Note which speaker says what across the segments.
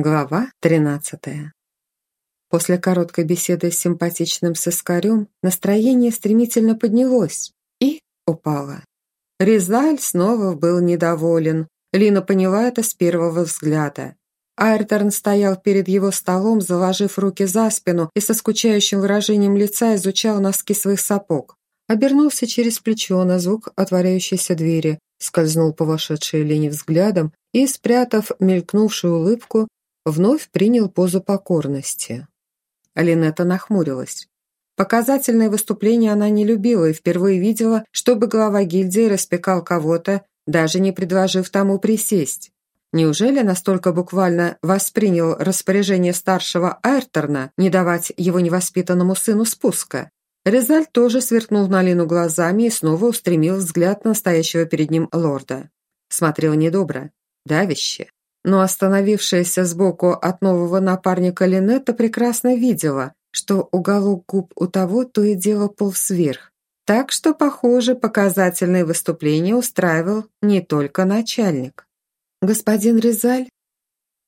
Speaker 1: Глава 13. После короткой беседы с симпатичным сыскарем настроение стремительно поднялось и упало. Резаль снова был недоволен. Лина поняла это с первого взгляда. Айрторн стоял перед его столом, заложив руки за спину и со скучающим выражением лица изучал носки своих сапог. Обернулся через плечо на звук отворяющейся двери, скользнул по вошедшей Лене взглядом и, спрятав мелькнувшую улыбку, вновь принял позу покорности. Линетта нахмурилась. Показательные выступления она не любила и впервые видела, чтобы глава гильдии распекал кого-то, даже не предложив тому присесть. Неужели настолько буквально воспринял распоряжение старшего Айрторна не давать его невоспитанному сыну спуска? Резаль тоже сверкнул на Лину глазами и снова устремил взгляд на стоящего перед ним лорда. Смотрел недобро, давяще но остановившаяся сбоку от нового напарника Линетта прекрасно видела, что уголок губ у того то и дело полз вверх. Так что, похоже, показательное выступление устраивал не только начальник. «Господин Резаль?»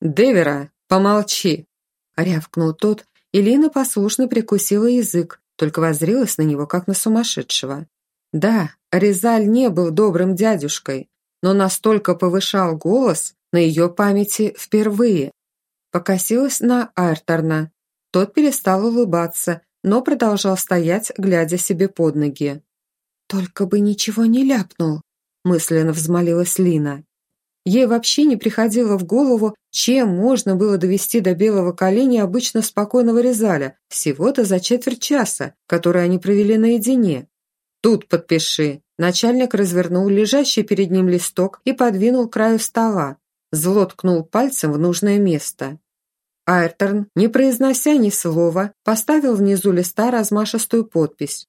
Speaker 1: «Девера, помолчи!» – рявкнул тот, и Лина послушно прикусила язык, только воззрелась на него, как на сумасшедшего. Да, Резаль не был добрым дядюшкой, но настолько повышал голос, на ее памяти впервые. Покосилась на Айрторна. Тот перестал улыбаться, но продолжал стоять, глядя себе под ноги. «Только бы ничего не ляпнул», – мысленно взмолилась Лина. Ей вообще не приходило в голову, чем можно было довести до белого коленя обычно спокойного Резаля, всего-то за четверть часа, который они провели наедине. «Тут подпиши». Начальник развернул лежащий перед ним листок и подвинул краю стола. Зло ткнул пальцем в нужное место. Айрторн, не произнося ни слова, поставил внизу листа размашистую подпись.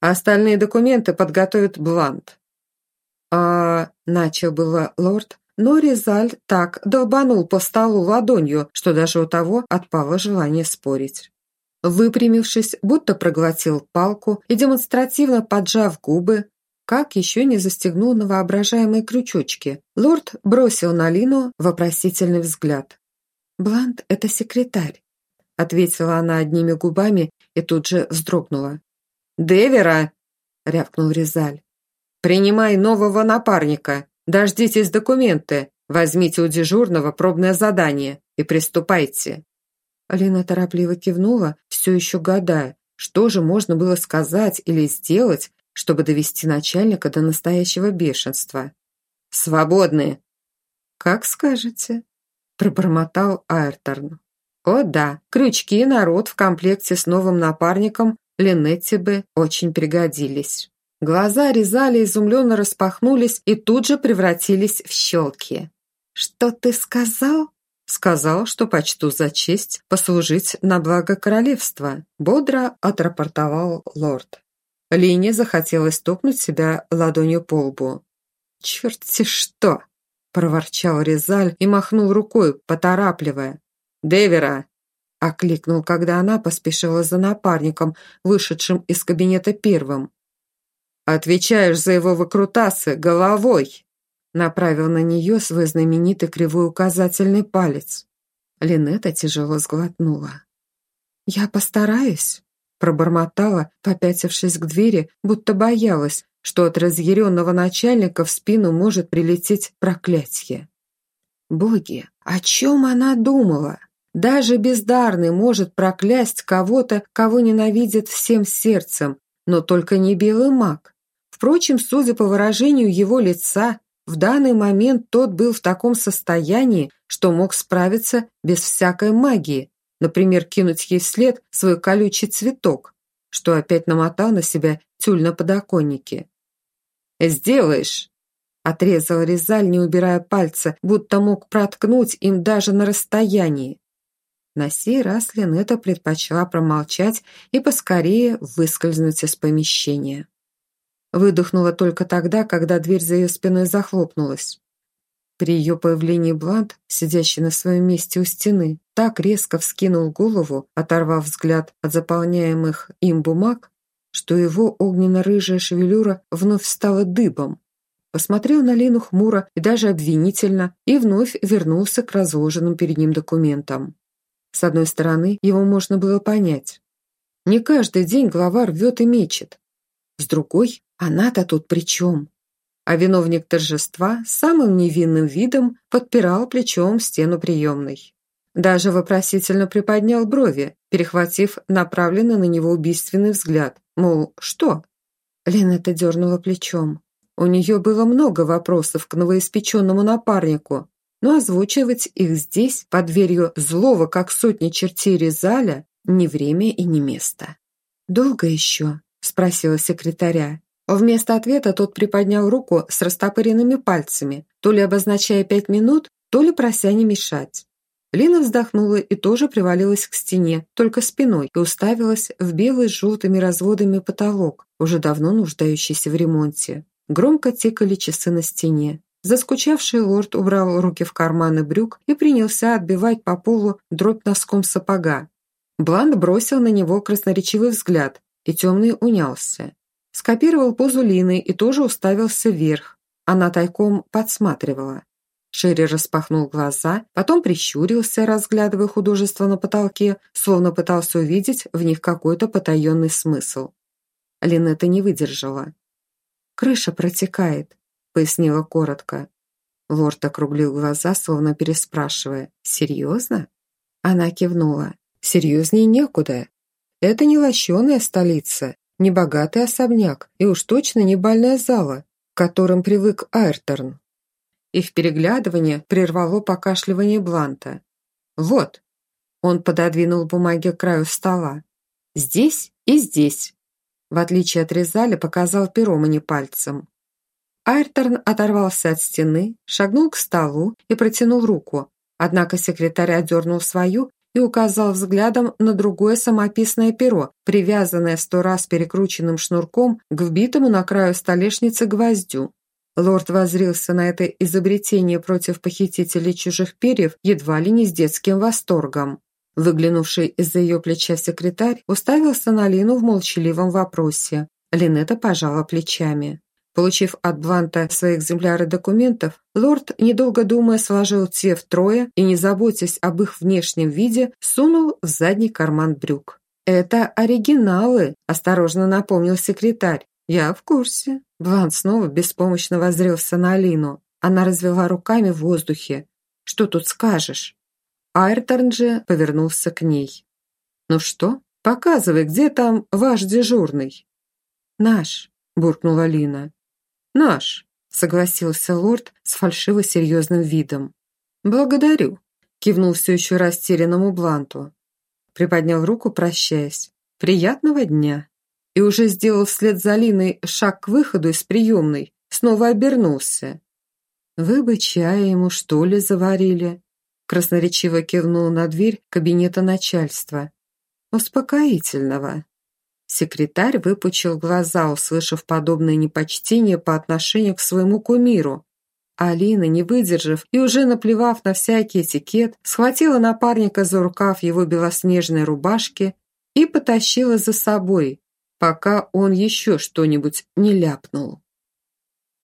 Speaker 1: Остальные документы подготовит Блант. «А...» – начал было лорд, но Резаль так долбанул по столу ладонью, что даже у того отпало желание спорить. Выпрямившись, будто проглотил палку и демонстративно поджав губы, как еще не застегнул на воображаемые крючочки. Лорд бросил на Лину вопросительный взгляд. «Блант – это секретарь», – ответила она одними губами и тут же вздрогнула. «Девера!» – рявкнул Резаль. «Принимай нового напарника, дождитесь документы, возьмите у дежурного пробное задание и приступайте». Алина торопливо кивнула, все еще гадая, что же можно было сказать или сделать, чтобы довести начальника до настоящего бешенства. «Свободны!» «Как скажете», – пробормотал Айрторн. «О да, крючки народ в комплекте с новым напарником Линетти бы очень пригодились». Глаза резали, изумленно распахнулись и тут же превратились в щелки. «Что ты сказал?» «Сказал, что почту за честь послужить на благо королевства», бодро отрапортовал лорд. Лине захотелось стукнуть себя ладонью по лбу. «Черт-те что!» – проворчал Резаль и махнул рукой, поторапливая. «Девера!» – окликнул, когда она поспешила за напарником, вышедшим из кабинета первым. «Отвечаешь за его выкрутасы головой!» Направил на нее свой знаменитый кривой указательный палец. Линета тяжело сглотнула. «Я постараюсь», Пробормотала, попятившись к двери, будто боялась, что от разъяренного начальника в спину может прилететь проклятие. Боги, о чем она думала? Даже бездарный может проклясть кого-то, кого ненавидит всем сердцем, но только не белый маг. Впрочем, судя по выражению его лица, в данный момент тот был в таком состоянии, что мог справиться без всякой магии, Например, кинуть ей вслед свой колючий цветок, что опять намотал на себя тюль на подоконнике. «Сделаешь!» Отрезал Резаль, не убирая пальца, будто мог проткнуть им даже на расстоянии. На сей раз Линета предпочла промолчать и поскорее выскользнуть из помещения. Выдохнула только тогда, когда дверь за ее спиной захлопнулась. При ее появлении Блант, сидящий на своем месте у стены, так резко вскинул голову, оторвав взгляд от заполняемых им бумаг, что его огненно-рыжая шевелюра вновь стала дыбом. посмотрел на Лину хмуро и даже обвинительно и вновь вернулся к разложенным перед ним документам. С одной стороны, его можно было понять. Не каждый день глава рвет и мечет. С другой, она-то тут при чем? А виновник торжества самым невинным видом подпирал плечом стену приемной. Даже вопросительно приподнял брови, перехватив направленный на него убийственный взгляд. Мол, что? Лена-то дернула плечом. У нее было много вопросов к новоиспеченному напарнику, но озвучивать их здесь, под дверью злого, как сотни чертей Резаля, не время и не место. «Долго еще?» – спросила секретаря. Вместо ответа тот приподнял руку с растопыренными пальцами, то ли обозначая пять минут, то ли прося не мешать. Лина вздохнула и тоже привалилась к стене, только спиной, и уставилась в белый с желтыми разводами потолок, уже давно нуждающийся в ремонте. Громко тикали часы на стене. Заскучавший лорд убрал руки в карманы брюк и принялся отбивать по полу дробь носком сапога. Бланд бросил на него красноречивый взгляд, и темный унялся. Скопировал позу Лины и тоже уставился вверх. Она тайком подсматривала. Шерри распахнул глаза, потом прищурился, разглядывая художество на потолке, словно пытался увидеть в них какой-то потаенный смысл. Линетта не выдержала. «Крыша протекает», — пояснила коротко. Лорд округлил глаза, словно переспрашивая. «Серьезно?» Она кивнула. «Серьезнее некуда. Это не лощеная столица, не богатый особняк и уж точно не бальная зала, к которым привык Айрторн. Их переглядывание прервало покашливание Бланта. «Вот!» Он пододвинул бумаги к краю стола. «Здесь и здесь!» В отличие от Резаля, показал пером, а не пальцем. Айрторн оторвался от стены, шагнул к столу и протянул руку, однако секретарь отдернул свою и указал взглядом на другое самописное перо, привязанное сто раз перекрученным шнурком к вбитому на краю столешницы гвоздю. Лорд возрился на это изобретение против похитителей чужих перьев едва ли не с детским восторгом. Выглянувший из-за ее плеча секретарь уставился на Лину в молчаливом вопросе. Линета пожала плечами. Получив от Бланта свои экземпляры документов, лорд, недолго думая, сложил те втрое и, не заботясь об их внешнем виде, сунул в задний карман брюк. «Это оригиналы», – осторожно напомнил секретарь. «Я в курсе». Блант снова беспомощно воззрелся на Алину. Она развела руками в воздухе. «Что тут скажешь?» Айрторн же повернулся к ней. «Ну что, показывай, где там ваш дежурный?» «Наш», – буркнула Лина. «Наш», – согласился лорд с фальшиво серьезным видом. «Благодарю», – кивнул все еще растерянному Бланту. Приподнял руку, прощаясь. «Приятного дня» и уже сделал вслед за Линой шаг к выходу из приемной, снова обернулся. «Вы бы чая ему, что ли, заварили?» Красноречиво кивнул на дверь кабинета начальства. «Успокоительного». Секретарь выпучил глаза, услышав подобное непочтение по отношению к своему кумиру. Алина, не выдержав и уже наплевав на всякий этикет, схватила напарника за рукав его белоснежной рубашки и потащила за собой, пока он еще что-нибудь не ляпнул.